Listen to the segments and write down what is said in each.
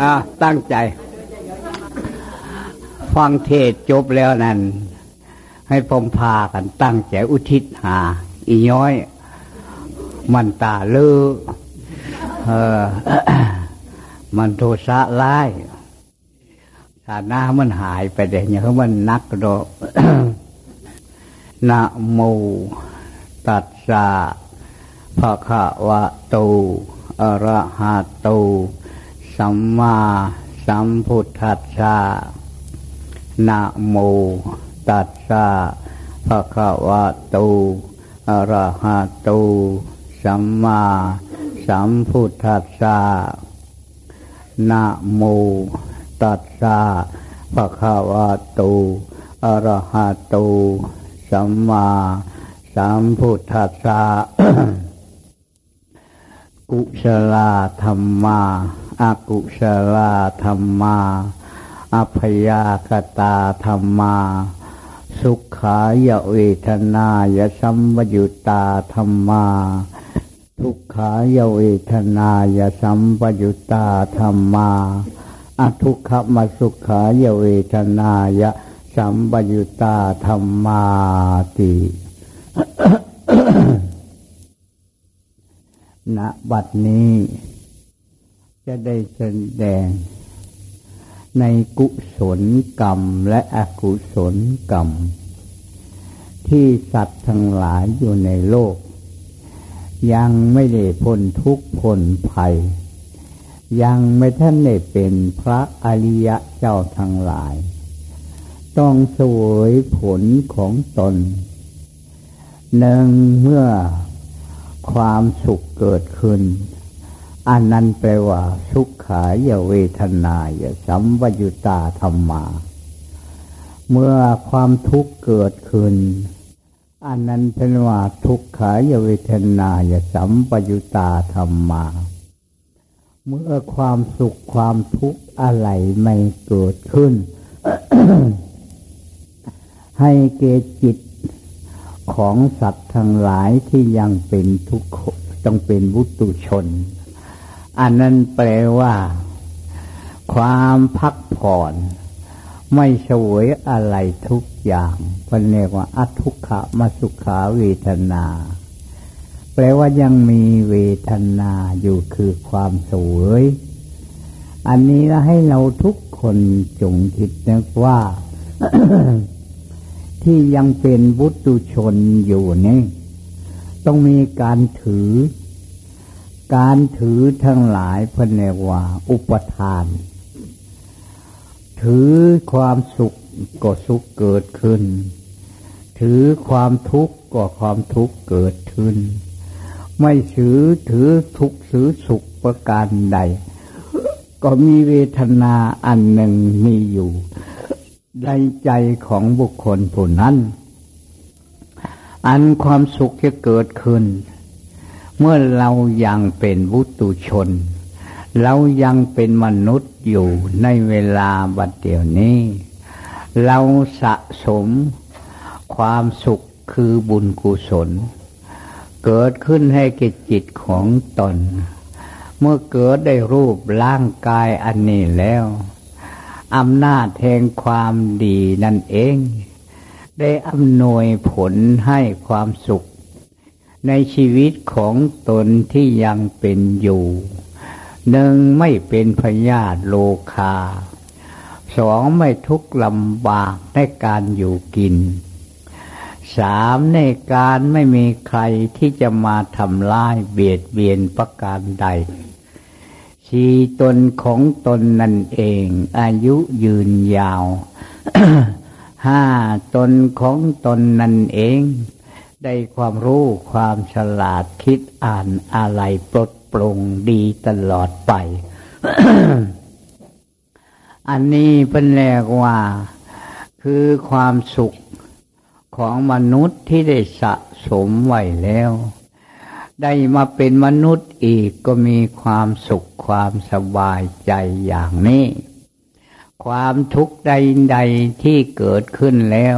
อ่าตั้งใจ ฟังเทศจบแล้วนั่น ให้พมพากันตั้งใจอุทิศหา อีย้อย มันตาเลือเออมันโทสะร้ายถ้าน้ามันหายไปเดี๋ยวนี้เขามันนักดอกนะโมตัสสะภะคะวะโตอะระหะโต สัมมาสัมพุทธัสสะนะโมตัสสะภะคะวะโตอะระหะโตสัมมาสัมพุทธัสสะนะโมตัสสะภะคะวะโตอะระหะโตสัมมาสัมพุทธัสสะ กุศลธรรมาอากุศลธรรมาอัพยากตาธรรมาสุขายเวทนายสัมวยุตาธรรมาทุกขายเวทนายสัมปยุตตาธรรมาอทุกขมสุขายเวทนายสัมปยุตตาธรรมาติ ณบัดนี้ จะได้แสดง ในกุศลกรรมและอกุศลกรรม ที่สัตว์ทั้งหลายอยู่ในโลก ยังไม่ได้พ้นทุกข์พ้นภัย ยังไม่ท่านได้เป็นพระอริยะเจ้าทั้งหลาย ต้องสวยผลของตนหนึ่งเมื่อ ความสุขเกิดขึ้น อันนั้นแปลว่า สุขขายเวทนายสัมวยุตาธรรมา เมื่อความทุกข์เกิดขึ้น อันนั้นเป็นว่าทุกขายเวทนายสัมปยุตาธรรมา เมื่อความสุขความทุกข์อะไรไม่เกิดขึ้น ให้เกจิต ของสัตว์ทั้งหลายที่ยังเป็นทุกข์ต้องเป็นวุตุชน อันนั้นแปลว่า ความพักผ่อน ไม่สวยอะไรทุกอย่างพันเรียกว่าอัทุกขะมสุขาเวทนา แปลว่ายังมีเวทนาอยู่คือความสวย อันนี้ให้เราทุกคนจงคิดนึกว่า ที่ยังเป็นบุตุชนอยู่นี่ต้องมีการถือ การถือทั้งหลายพเนว่าอุปทาน ถือความสุขก็สุขเกิดขึ้น ถือความทุกข์ก็ความทุกข์เกิดขึ้น ไม่ถือถือทุกข์ถือสุขประการใด ก็มีเวทนาอันหนึ่งมีอยู่ ในใจของบุคคลผู้นั้น อันความสุขจะเกิดขึ้น เมื่อเรายังเป็นวุตุชน เรายังเป็นมนุษย์อยู่ในเวลาบัดเดี๋ยวนี้ เราสะสมความสุขคือบุญกุศล เกิดขึ้นให้แก่จิตของตน เมื่อเกิดได้รูปร่างกายอันนี้แล้ว อำนาจแห่งความดีนั่นเอง ได้อำนวยผลให้ความสุข ในชีวิตของตนที่ยังเป็นอยู่หนึ่งไม่เป็นพยาธิโลคาสองไม่ทุกข์ลำบากในการอยู่กินสามในการไม่มีใครที่จะมาทำลายเบียดเบียนประการใด ชีตนของตนนั่นเอง อายุยืนยาวห้าตนของตนนั่นเอง ได้ความรู้ความฉลาดคิดอ่านอะไรปลดปลงดีตลอดไป อันนี้เป็นแรกว่า คือความสุขของมนุษย์ที่ได้สะสมไว้แล้ว ได้มาเป็นมนุษย์อีกก็มีความสุขความสบายใจอย่างนี้ ความทุกข์ใดๆที่เกิดขึ้นแล้ว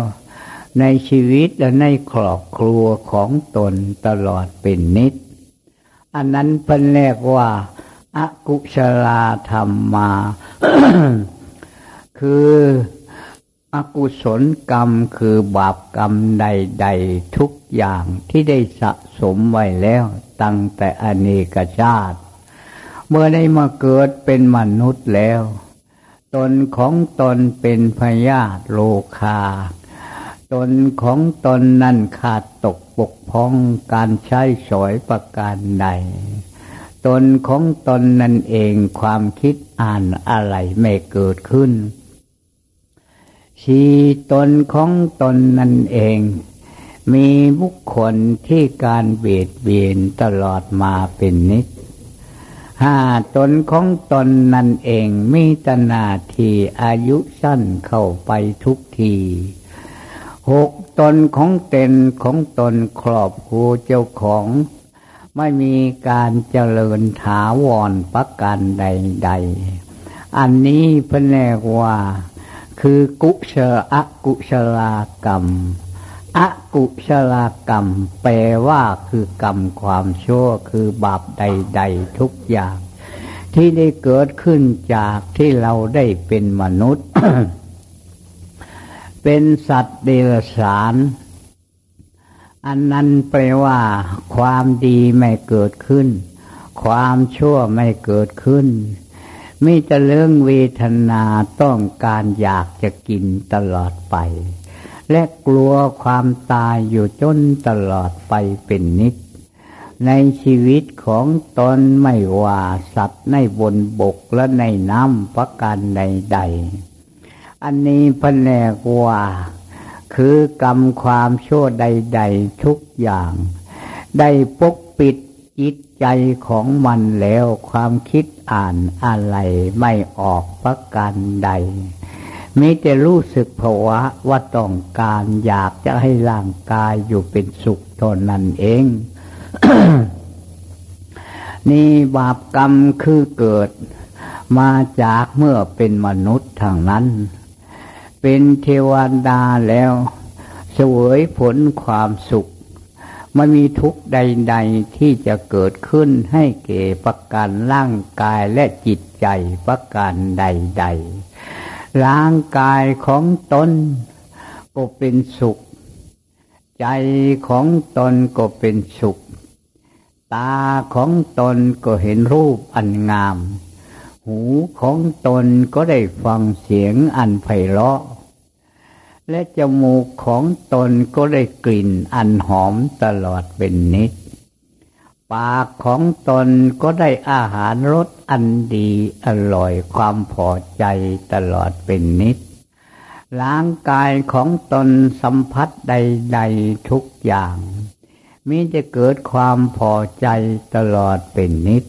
ในชีวิตและในครอบครัวของตนตลอดเป็นนิด อันนั้นเป็นแรกว่าอกุศลาธรรมมา คือ อกุศลกรรมคือบาปกรรมใด ๆ ทุกอย่างที่ได้สะสมไว้แล้วตั้งแต่อเนกชาติ เมื่อได้มาเกิดเป็นมนุษย์แล้ว ตนของตนเป็นพยาธิโลคา ตนของตนนั่นขาดตกปกพ้องการใช้สอยประการใด ตนของตนนั่นเองความคิดอ่านอะไรไม่เกิดขึ้น ชีตนของตนนั่นเอง มีบุคคลที่การเบียดเบียนตลอดมาเป็นนิดห้าตนของตนนั่นเองมีตนาทีอายุสั้นเข้าไปทุกทีหกตนของเต็นของตนครอบครัวเจ้าของ ไม่มีการเจริญถาวรประการใด ๆ อันนี้พแนกว่า คือกุศลอกุศลกรรมอกุศลกรรม แปลว่าคือกรรมความชั่วคือบาปใด ๆ ทุกอย่าง ที่ได้เกิดขึ้นจากที่เราได้เป็นมนุษย์ เป็นสัตว์เดรัจฉาน อันนั้นแปลว่า ความดีไม่เกิดขึ้น ความชั่วไม่เกิดขึ้น มีแต่เรื่องเวทนาต้องการอยากจะกินตลอดไป และกลัวความตายอยู่จนตลอดไปเป็นนิดในชีวิตของตนไม่ว่าสัตว์ในบนบกและในน้ำประการใดๆ อันนี้พแนกว่าคือกรรมความชั่วใด ๆ ทุกอย่าง ได้ปกปิดจิต ใจของมันแล้วความคิดอ่านอะไรไม่ออกประการใดมิแต่รู้สึกภาวะว่าต้องการอยากจะให้ร่างกายอยู่เป็นสุขเท่านั้นเอง นี่บาปกรรมคือเกิด มาจากเมื่อเป็นมนุษย์ทางนั้น เป็นเทวดาแล้ว เสวยผลความสุข มันมีทุกข์ใด ๆที่จะเกิดขึ้นให้เก่ประการร่างกายและจิตใจประการใด ๆ ร่างกายของตนก็เป็นสุข ใจของตนก็เป็นสุข ตาของตนก็เห็นรูปอันงาม หูของตนก็ได้ฟังเสียงอันไพเราะ และจมูกของตนก็ได้กลิ่นอันหอมตลอดเป็นนิด ปากของตนก็ได้อาหารรสอันดีอร่อยความพอใจตลอดเป็นนิด ร่างกายของตนสัมผัสใดๆทุกอย่างมิจะเกิดความพอใจตลอดเป็นนิด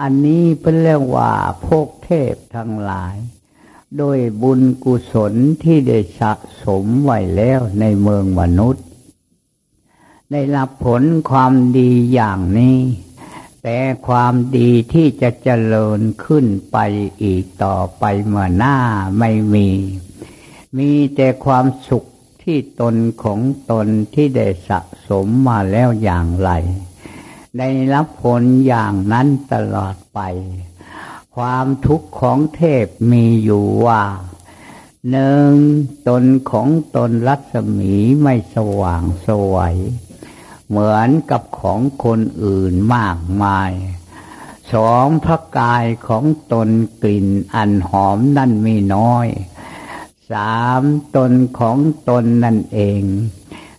อันนี้เป็นเรื่องว่าพวกเทพทั้งหลาย โดยบุญกุศลที่ได้สะสมไว้แล้วในเมืองมนุษย์ ได้รับผลความดีอย่างนี้ แต่ความดีที่จะเจริญขึ้นไปอีกต่อไปเมื่อหน้าไม่มี มีแต่ความสุขที่ตนของตนที่ได้สะสมมาแล้วอย่างไร ได้รับผลอย่างนั้นตลอดไป ความทุกข์ของเทพมีอยู่ว่าหนึ่งตนของตนรัศมีไม่สว่างสวยเหมือนกับของคนอื่นมากมายสองพระกายของตนกลิ่นอันหอมนั่นมีน้อยสามตนของตนนั่นเอง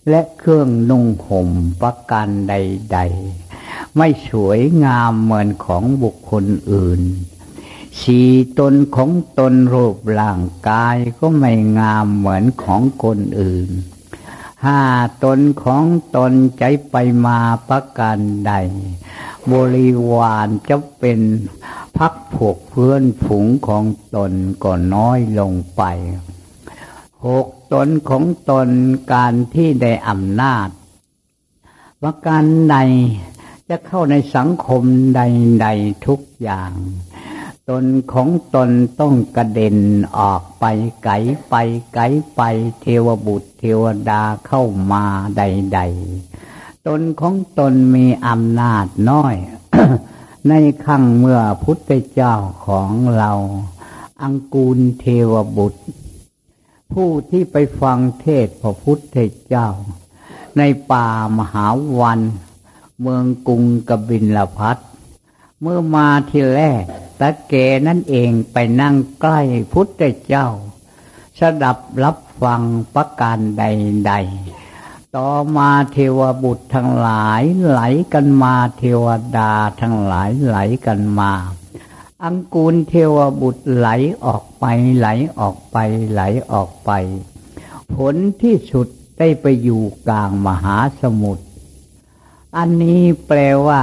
และเครื่องนุ่งห่มประการใด ๆ ไม่สวยงามเหมือนของบุคคลอื่น สี่ตนของตนรูปร่างกายก็ไม่งามเหมือนของคนอื่น ห้าตนของตนใจไปมาประการใด บริวารจะเป็นพักพวกเพื่อนผุงของตนก็น้อยลงไป หกตนของตนการที่ได้อำนาจประการใดจะเข้าในสังคมใดๆทุกอย่าง ตนของตนต้องกระเด็นออกไปไกลไปไกลไปเทวบุตรเทวดาเข้ามาใด ๆ ตนของตนมีอำนาจน้อย ในขั้งเมื่อพุทธเจ้าของเรา อังกูลเทวบุตร ผู้ที่ไปฟังเทศพระพุทธเจ้า ในป่ามหาวัน เมืองกรุงกบินลพัทเมื่อมาทีแรก ตะเกนั่นเองไปนั่งใกล้พุทธเจ้า สดับรับฟังประการใด ๆ ต่อมาเทวบุตรทั้งหลายไหลกันมาเทวดาทั้งหลายไหลกันมา อังกูลเทวบุตรไหลออกไปไหลออกไปไหลออกไป ผลที่สุดได้ไปอยู่กลางมหาสมุทร อันนี้แปลว่า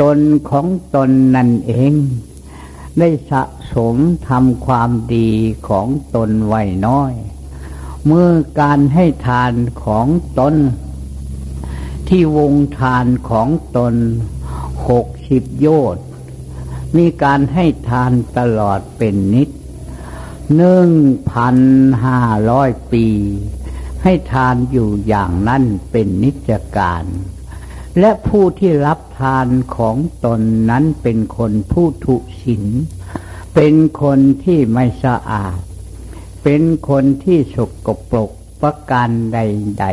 ตนของตนนั่นเอง ได้สะสมทำความดีของตนไว้น้อย เมื่อการให้ทานของตน ที่วงทานของตนหกสิบโยชน์มีการให้ทานตลอดเป็นนิดหนึ่งพันห้าร้อยปี ให้ทานอยู่อย่างนั้นเป็นนิจการ และผู้ที่รับทานของตนนั้นเป็นคนผู้ทุศินเป็นคนที่ไม่สะอาด เป็นคนที่สกปรกประการใด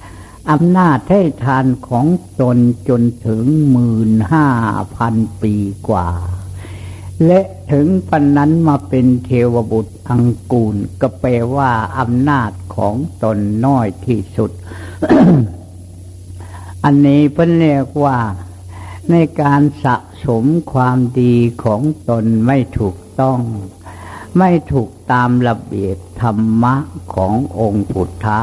ๆอำนาจให้ทานของตนจนถึงหมื่นห้าพันปีกว่า และถึงปันนั้นมาเป็นเทวบุตรอังกูล ก็แปลว่าอำนาจของตนน้อยที่สุด อันนี้เพิ่นเรียกว่าในการสะสมความดีของตนไม่ถูกต้อง ไม่ถูกตามระเบียบธรรมะขององค์พุทธะ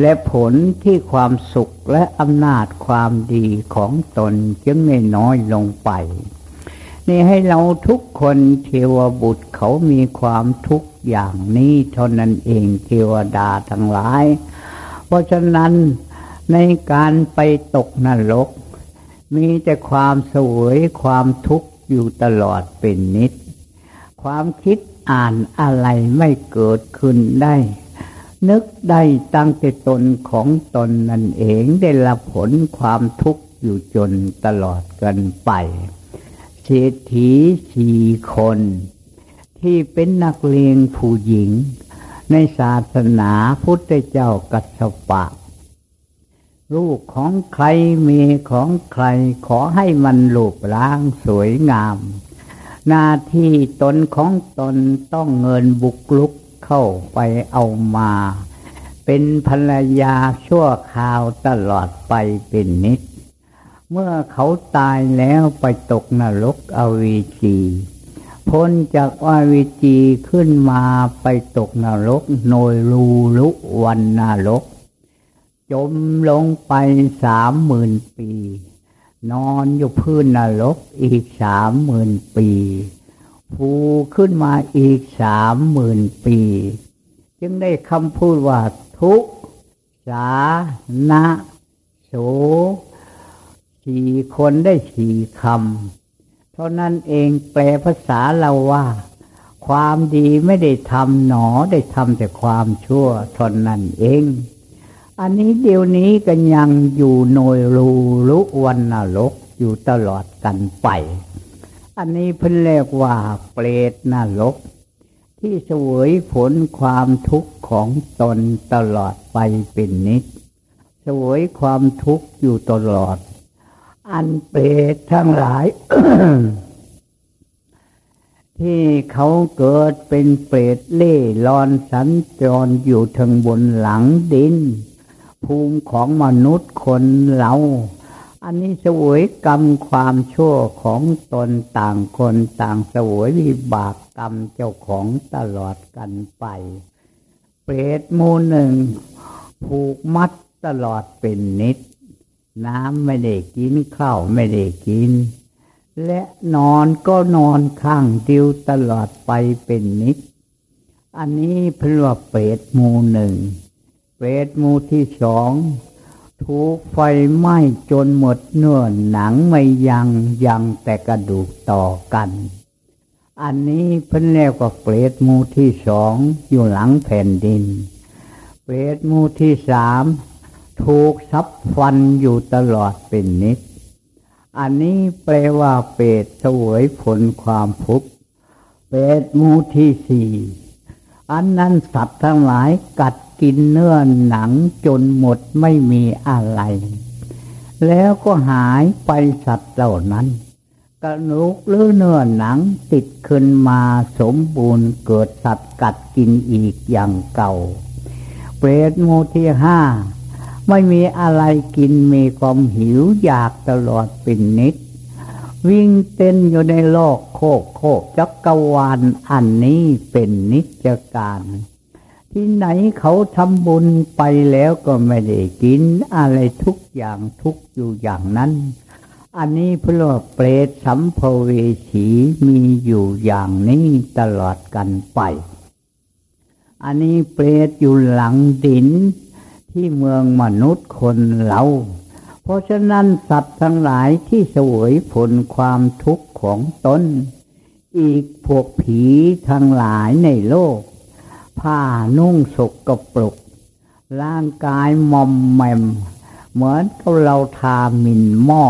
และผลที่ความสุขและอำนาจความดีของตนจึงไม่น้อยลงไป นี่ให้เราทุกคนเทวบุตรเขามีความทุกข์อย่างนี้เท่านั้นเองเทวดาทั้งหลาย เพราะฉะนั้น ในการไปตกนรก มีแต่ความสวยความทุกข์อยู่ตลอดเป็นนิด ความคิดอ่านอะไรไม่เกิดขึ้นได้ นึกได้ตั้งแต่ตนของตนนั่นเองได้รับผลความทุกข์อยู่จนตลอดกันไป เศรษฐีสี่คน ที่เป็นนักเรียนผู้หญิง ในศาสนาพุทธเจ้ากัสปะ ลูกของใครมีของใครขอให้มันลูกล้างสวยงาม หน้าที่ตนของตนต้องเงินบุกลุกเข้าไปเอามา เป็นภรรยาชั่วคราวตลอดไปเป็นนิด เมื่อเขาตายแล้วไปตกนรกอวีจีพ้นจากอวีจีขึ้นมาไปตกนรกโนยรูลุวันนรก จมลงไปสามหมื่นปี นอนอยู่พื้นนรกอีกสามหมื่นปีผูขึ้นมาอีกสามหมื่นปี จึงได้คำพูดว่าทุกสานะโสสี่คนได้สี่คำ เท่านั้นเองแปลภาษาเราว่า ความดีไม่ได้ทำหนอได้ทำแต่ความชั่วทนนั่นเอง อันนี้เดี๋ยวนี้ก็ยังอยู่โนยรูลุวันนรกอยู่ตลอดกันไป อันนี้เพิ่นเรียกว่าเปรตนรก ที่เสวยผลความทุกข์ของตนตลอดไปเป็นนิดเสวยความทุกข์อยู่ตลอด อันเปรตทั้งหลาย ที่เขาเกิดเป็นเปรตเล่ลอนสัญจรอยู่ทางบนหลังดิน ภูมิของมนุษย์คนเรา อันนี้สวยกรรมความชั่วของตนต่างคนต่างสวยวิบากกรรมเจ้าของตลอดกันไป เปรตมูหนึ่ง ผูกมัดตลอดเป็นนิด น้ำไม่ได้กินข้าวไม่ได้กิน และนอนก็นอนข้างเดียวตลอดไปเป็นนิด อันนี้เพื่อเปรตมูหนึ่ง เปรตมูที่สองถูกไฟไหม้จนหมดเนื้อหนังไม่ยังยังแต่กระดูกต่อกัน อันนี้เพิ่นเรียกว่าเปรตมูที่สองอยู่หลังแผ่นดิน เปรตมูที่สามถูกซับฟันอยู่ตลอดเป็นนิด อันนี้แปลว่าเปรตสวยผลความทุกข์เปรตมูที่สี่อันนั้นสัตว์ทั้งหลายกัด กินเนื้อหนังจนหมดไม่มีอะไร แล้วก็หายไปสัตว์เหล่านั้น กระนุกหรือเนื้อหนังติดขึ้นมาสมบูรณ์เกิดสัตว์กัดกินอีกอย่างเก่า เปรตโมที่ห้าไม่มีอะไรกินมีความหิวอยากตลอดเป็นนิด วิ่งเต้นอยู่ในโลกโคกโคกจักรวาลอันนี้เป็นนิจการ ที่ไหนเขาทำบุญไปแล้วก็ไม่ได้กินอะไรทุกอย่างทุกอยู่อย่างนั้น อันนี้พระเปรตสัมภเวสีมีอยู่อย่างนี้ตลอดกันไป อันนี้เปรตอยู่หลังดินที่เมืองมนุษย์คนเรา เพราะฉะนั้นสัตว์ทั้งหลายที่สวยผลความทุกข์ของตน อีกพวกผีทั้งหลายในโลก ผ้านุ่งสกกระปรกร่างกายมอมแมม เหมือนกับเราทาหมิ่นหม้อ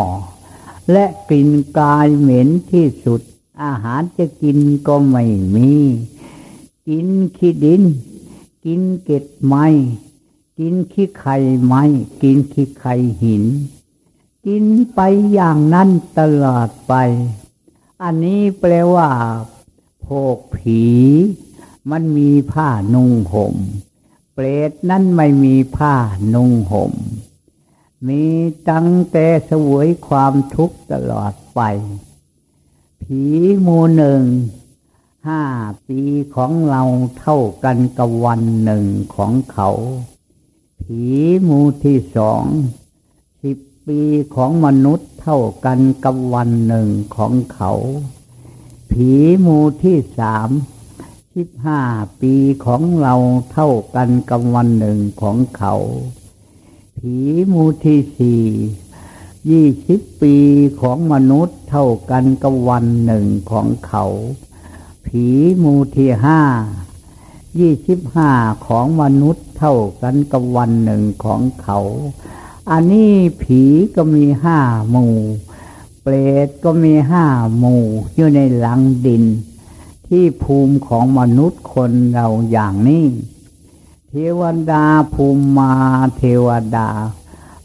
และกลิ่นกายเหม็นที่สุด อาหารจะกินก็ไม่มี กินขี้ดิน กินเกล็ดไม้กินขี้ไข่ไม้กินขี้ไข่หิน กินไปอย่างนั้นตลอดไป อันนี้แปลว่าพวกผี มันมีผ้านุ่งห่ม เปรตนั่นไม่มีผ้านุ่งห่ม มีตั้งแต่สวยความทุกข์ตลอดไป ผีมูหนึ่ง ห้าปีของเราเท่ากันกับวันหนึ่งของเขา ผีหมู่ที่สอง สิบปีของมนุษย์เท่ากันกับวันหนึ่งของเขา ผีหมู่ที่สาม สิบห้าปีของเราเท่ากันกับวันหนึ่งของเขา ผีมูที่สี่ยี่สิบปีของมนุษย์เท่ากันกับวันหนึ่งของเขา ผีมูที่ห้ายี่สิบห้าของมนุษย์เท่ากันกับวันหนึ่งของเขา อันนี้ผีก็มีห้าหมู่ เปรตก็มีห้าหมู่อยู่ในหลังดิน ที่ภูมิของมนุษย์คนเราอย่างนี้ เทวดาภูมิมาเทวดา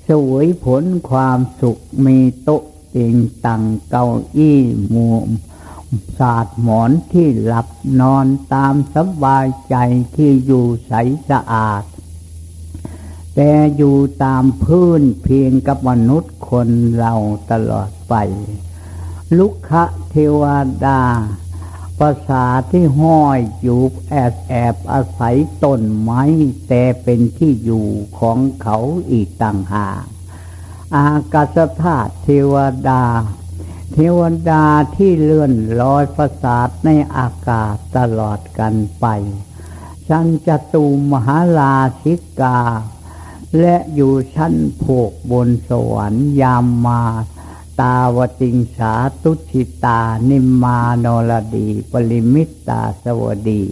สวยผลความสุขมีโต๊ะเตียงตังเก้าอี้มุมศาสตร์หมอนที่หลับนอนตามสบายใจที่อยู่ใสสะอาด แต่อยู่ตามพื้นเพียงกับมนุษย์คนเราตลอดไป ลุกคะเทวดา ภาษาที่ห้อยอยู่แอบแอบอาศัยต้นไม้แต่เป็นที่อยู่ของเขาอีกต่างหากอากาศธาตุเทวดา เทวดาที่เลื่อนลอยประสาทในอากาศตลอดกันไปชั้นจตุมหาลาชิกา และอยู่ชั้นพวกบนสวรรค์ยามมา ตาวติงสาตุชิตานิมมานรดี ปริมิตตาสวดี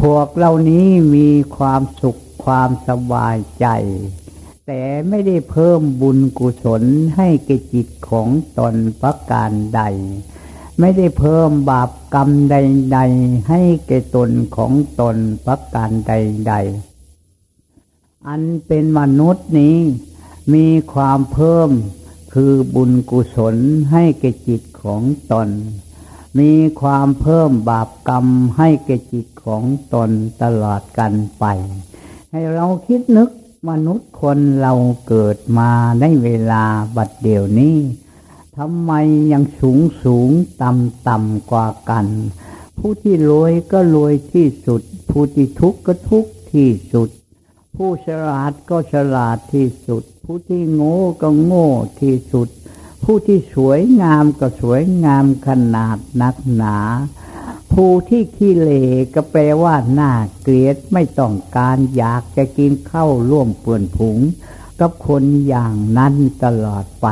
พวกเหล่านี้มีความสุขความสบายใจ แต่ไม่ได้เพิ่มบุญกุศลให้แก่จิตของตนประการใด ไม่ได้เพิ่มบาปกรรมใด ๆ ให้แก่ตนของตนประการใด ๆ อันเป็นมนุษย์นี้มีความเพิ่ม คือบุญกุศลให้แก่จิตของตน มีความเพิ่มบาปกรรมให้แก่จิตของตนตลอดกันไป ให้เราคิดนึกมนุษย์คนเราเกิดมาในเวลาบัดเดี๋ยวนี้ทำไมยังสูงสูงต่ำต่ำกว่ากัน ผู้ที่รวยก็รวยที่สุด ผู้ที่ทุกข์ก็ทุกข์ที่สุด ผู้ฉลาดก็ฉลาดที่สุด ผู้ที่โง่ก็โง่ที่สุด ผู้ที่สวยงามก็สวยงามขนาดนักหนา ผู้ที่ขี้เลก็แปลว่าน่าเกลียดไม่ต้องการอยากจะกินข้าวร่วมเปื่อนผงกับคนอย่างนั้นตลอดไป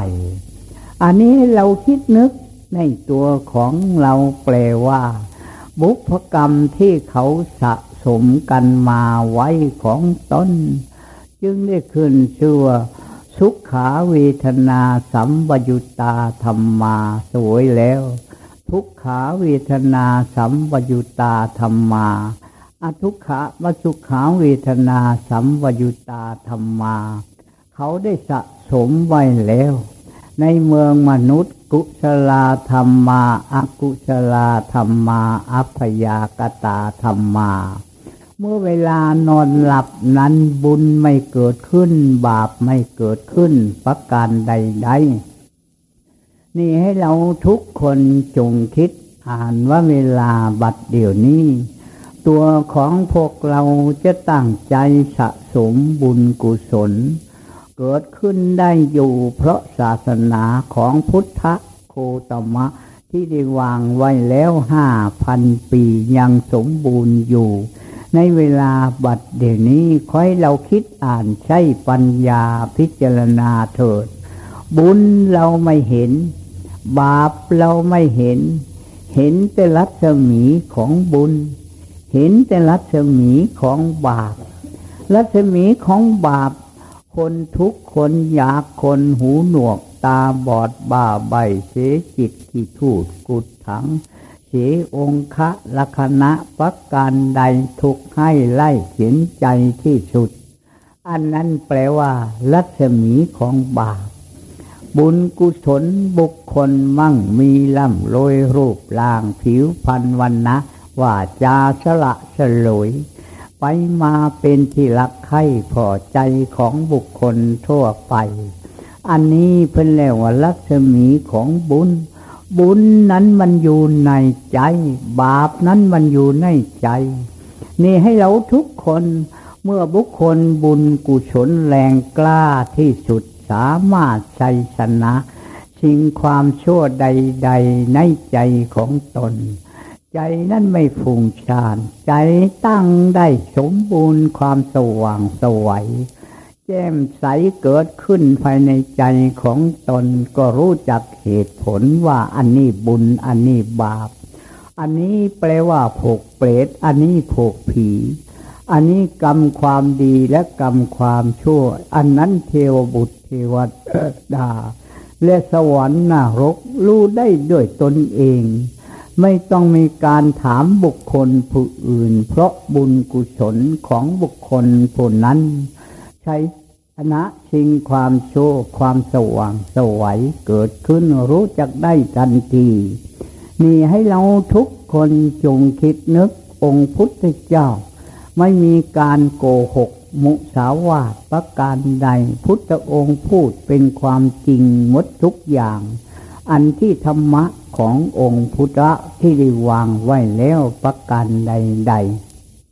อันนี้เราคิดนึกในตัวของเราแปลว่า บุพกรรมที่เขาสะ สมกันมาไว้ของตนจึงได้ขึ้นชื่อสสุขขาเวทนาสัมวยุตตาธรรมมาสวยแล้ว ทุกขาเวทนาสัมวยุตตาธรรมมาอทุกขะวสุขาเวทนาสัมวยุตตาธรรมมา เขาได้สะสมไว้แล้ว ในเมืองมนุษย์ กุศลาธรรมมาอากุศลาธรรมมา อัพยากตาธรรมมา มื่อเวลานอนหลับนั้นบุญไม่เกิดขึ้น บาปไม่เกิดขึ้นประการใดๆ นี่ให้เราทุกคนจงคิดอ่านว่าเวลาบัดเดี๋ยวนี้ ตัวของพวกเราจะตั้งใจสะสมบุญกุศล เกิดขึ้นได้อยู่เพราะศาสนาของพุทธโคตมะ ที่ได้วางไว้แล้วห้าพันปียังสมบูรณ์อยู่ ในเวลาบัดเดี๋ยวนี้ค่อยเราคิดอ่านใช้ปัญญาพิจารณาเถิด บุญเราไม่เห็น บาปเราไม่เห็น เห็นแต่รัศมีของบุญ เห็นแต่รัศมีของบาป รัศมีของบาป คนทุกคนอยากคนหูหนวกตาบอดบ้าใบเสจิตที่ทูดกุดถัง สองคะลัคณะปักการใดทุกให้ไล่เขียนใจที่สุด อันนั้นแปลว่า รัศมีของบาปบุญกุศลบุคคลมั่งมีล่ำโรยรูปร่างผิวพันวันนะว่าจาสละสลวย ไปมาเป็นที่รักใคร่พอใจของบุคคลทั่วไป อันนี้เป็นแล้วว่ารัศมีของบุญ บุญนั้นมันอยู่ในใจ บาปนั้นมันอยู่ในใจ นี่ให้เราทุกคนเมื่อบุคคลบุญกุศลแรงกล้าที่สุดสามารถใจชนะสิ่งความชั่วใด ๆ ในใจของตน ใจนั้นไม่ฟุ้งซ่าน ใจตั้งได้สมบูรณ์ความสว่างสวย แจ่มใสเกิดขึ้นภายในใจของตนก็รู้จักเหตุผลว่าอันนี้บุญอันนี้บาป อันนี้แปลว่าผูกเปรต อันนี้ผูกผี อันนี้กรรมความดีและกรรมความชั่ว อันนั้นเทวบุตรเทวดา และสวรรค์นรกรู้ได้ด้วยตนเอง ไม่ต้องมีการถามบุคคลผู้อื่น เพราะบุญกุศลของบุคคลผู้นั้น ใช้ชนะชิงความโชคความสว่างสวัยเกิดขึ้นรู้จักได้ทันทีนี่ให้เราทุกคนจงคิดนึกองค์พุทธเจ้า ไม่มีการโกหก มุสาวาทประการใด พุทธองค์พูดเป็นความจริงหมดทุกอย่าง อันที่ธรรมะขององค์พุทธะที่ได้วางไว้แล้วประการใด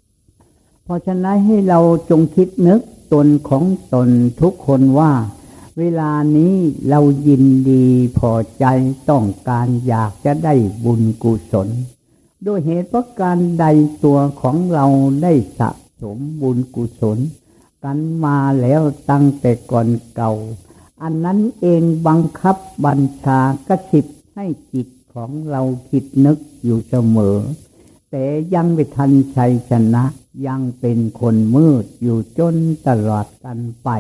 ๆเพราะฉะนั้นให้เราจงคิดนึก ตนของตนทุกคนว่า เวลานี้เรายินดีพอใจต้องการอยากจะได้บุญกุศล ด้วยเหตุประการใดตัวของเราได้สะสมบุญกุศล กันมาแล้วตั้งแต่ก่อนเก่า อันนั้นเองบังคับบัญชากระสิบให้จิตของเราคิดนึกอยู่เสมอ แต่ยังไม่ทันชัยชนะ ยังเป็นคนมืดอยู่จนตลอดกันไป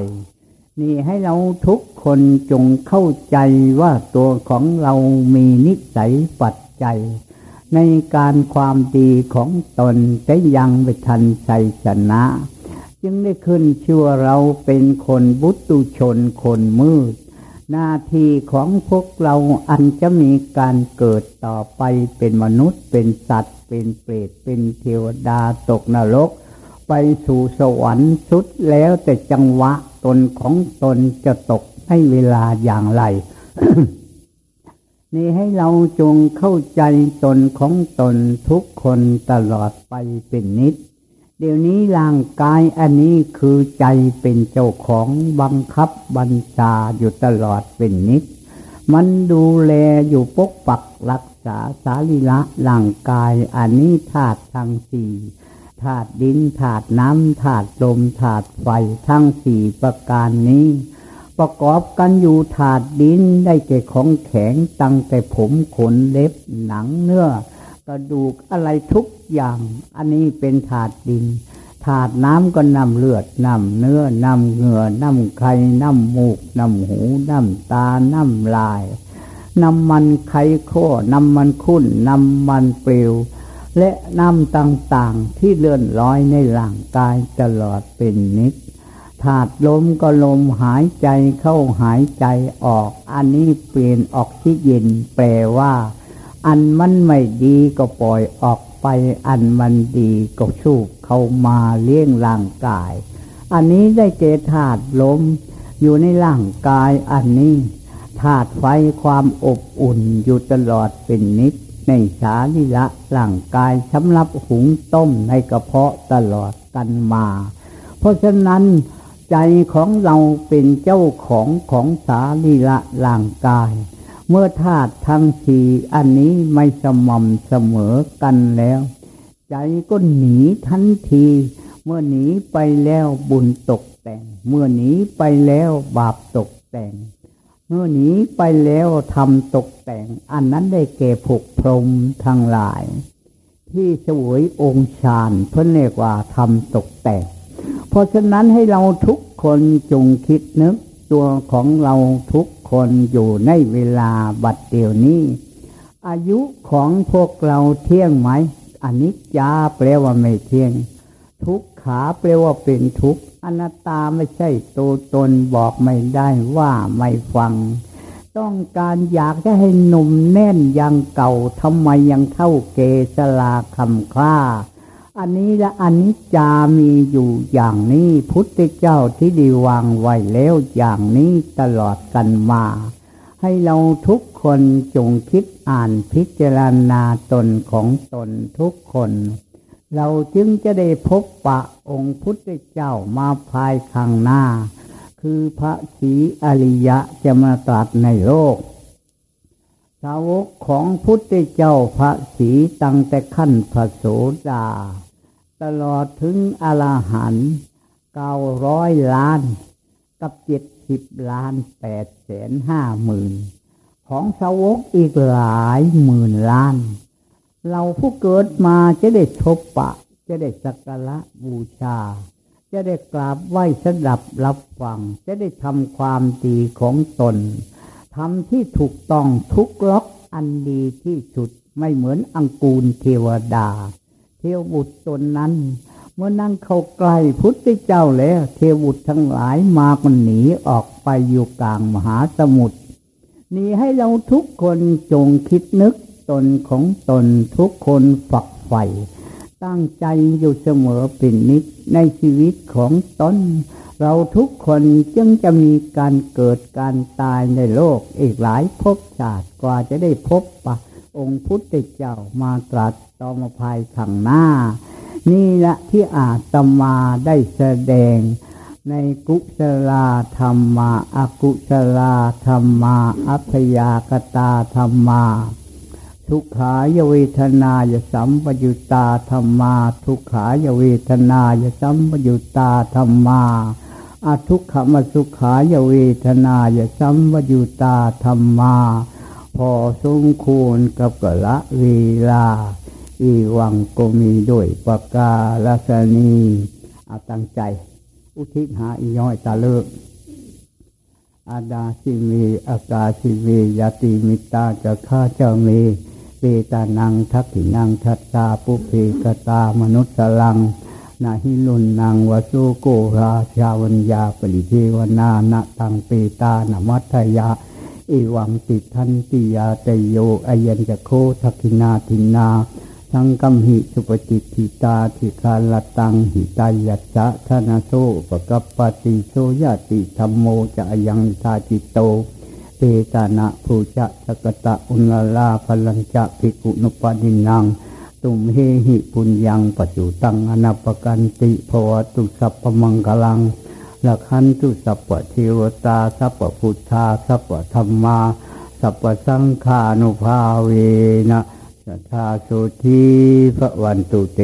นี่ให้เราทุกคนจงเข้าใจว่าตัวของเรามีนิสัยปัจจัย ในการความดีของตนแต่ยังไม่ทันชัยชนะ จึงได้ขึ้นชื่อเราเป็นคนบุตุชนคนมืดหน้าที่ของพวกเราอันจะมีการเกิดต่อไปเป็นมนุษย์เป็นสัตว์ เป็นเปรตเป็นเทวดาตกนรก ไปสู่สวรรค์สุดแล้วแต่จังหวะตนของตนจะตกให้เวลาอย่างไร นี่ให้เราจงเข้าใจตนของตนทุกคนตลอดไปเป็นนิด เดี๋ยวนี้ร่างกายอันนี้คือใจเป็นเจ้าของบังคับบัญชาอยู่ตลอดเป็นนิด มันดูแลอยู่ปกปักรัก ษาสารีละร่างกายอันนี้ธาตุทั้งสี่ธาตุดินธาตุน้ำธาตุลมธาตุไฟทั้งสี่ประการนี้ ประกอบกันอยู่ถาดดินได้แก่ของแข็งตั้งแต่ผมขนเล็บหนังเนื้อกระดูกอะไรทุกอย่าง อันนี้เป็นถาดดินถาดน้ำก็นำเลือดนำเนื้อนำเหงื่อนำไข่นำมูกนำหูนำตานำลาย น้ำมันไขข้อน้ำมันคุ้นน้ำมันเปลว และน้ำต่างๆที่เลื่อนลอยในร่างกายตลอดเป็นนิดถาดลมก็ลมหายใจเข้าหายใจออก อันนี้เปลี่ยนออกที่เย็นแปลว่า อันมันไม่ดีก็ปล่อยออกไป อันมันดีก็ชูบเข้ามาเลี้ยงร่างกาย อันนี้ได้เกธาตุลมอยู่ในร่างกายอันนี้ ธาตุไฟความอบอุ่นอยู่ตลอดเป็นนิด ในสาลิละร่างกายสำหรับหุงต้มในกระเพาะตลอดกันมา เพราะฉะนั้นใจของเราเป็นเจ้าของของสาลิละร่างกาย เมื่อธาตุทั้งสี่อันนี้ไม่สม่ำเสมอกันแล้ว ใจก็หนีทันที เมื่อหนีไปแล้วบุญตกแต่ง เมื่อหนีไปแล้วบาปตกแต่ง เมื่อหนีไปแล้วทำตกแต่ง อันนั้นได้เก่ผกพรมทั้งหลาย ที่สวยองค์ฌานเพื่อเรียกว่าทำตกแต่ง เพราะฉะนั้นให้เราทุกคนจงคิดนึกตัวของเราทุกคนอยู่ในเวลาบัดเดียวนี้ อายุของพวกเราเที่ยงไหมอันนี้จาแปลว่าไม่เที่ยง ทุก ขาแปลว่าเป็นทุกข์อนัตตาไม่ใช่ตัวตนบอกไม่ได้ว่าไม่ฟัง ต้องการอยากจะให้หนุ่มแน่นยังเก่าทำไมยังเท่าเกสลาคำคล้าอันนี้และอันนี้จามีอยู่อย่างนี้พุทธเจ้าที่ดีวางไว้แล้วอย่างนี้ตลอดกันมา ให้เราทุกคนจงคิดอ่านพิจารณาตนของตนทุกคน เราจึงจะได้พบปะองค์พุทธเจ้ามาภายข้างหน้า คือพระศรีอริยะจะมาตรัสในโลก สาวกของพุทธเจ้าพระศรีตั้งแต่ขั้นพระโสดา ตลอดถึงอรหันต์เก้าร้อยล้าน กับเจ็ดสิบล้านแปดแสนห้าหมื่นของสาวกอีกหลายหมื่นล้าน เราผู้เกิดมาจะได้ทบปะ จะได้สักการะบูชา จะได้กราบไหว้สดับรับฟัง จะได้ทำความดีของตนทำที่ถูกต้องทุกล็อกอันดีที่สุดไม่เหมือนอังกูลเทวดา เทวบุตรตนนั้น เมื่อนั่งเข้าใกล้พุทธเจ้าแล้ว เทวบุตรทั้งหลายมากันหนีออกไปอยู่กลางมหาสมุทรนี่ให้เราทุกคนจงคิดนึก ตนของตนทุกคนฝักใฝ่ตั้งใจอยู่เสมอเป็นนิดในชีวิตของตนเราทุกคนจึงจะมีการเกิดการตายในโลกอีกหลายภพชาติกว่าจะได้พบปะองค์พุทธเจ้ามาตรัสต่อมาภายข้างหน้า นี่แหละที่อาตมาได้แสดง ในกุศลธรรมาอากุศลธรรมาอัพยากตาธรรมา ทุกขายเวทนายสัมปยุตาธรรมา ทุกขายเวทนายสัมปยุตาธรรมาอทุกขมสุขายเวทนายสัมปยุตาธรรมา พอสมควรกับกละเวลา อีวังก็มีด้วยปากกาลสนีอาตั้งใจ อุทิศหาอีย้อยตาเลิกอาดาสิมีอากาสิเวยาติมิตาจะฆ่าเจ้ามี ปตานังทักขินังทัตตาปุเพกตามนุสสลังนาหิลุนนางวสุโกราชาวัญญาปริเทวนาณตังเปตานมัทยาอิวังติทันติยาตโยอายัญจะโคทักขินาทินาสังกัมหิสุปจิตติตาทิคาลตังหิตายัจจะธนาโซปกัปปติโซยติธรรมโมจะยังทาจิตโต ตตานะภูจะสกตะอุณลาพลัญจะภิกุนุปดินัง ตุมเฮหิปุญญังปัจจุตังอนาปกันติภวตุสัพพมังกลังละคันตุสัพพเทวตาสัพพพุทธาสัพพธรรมา สัพพสังฆานุภาเวนะสัทธาสุธีพระวันตุเต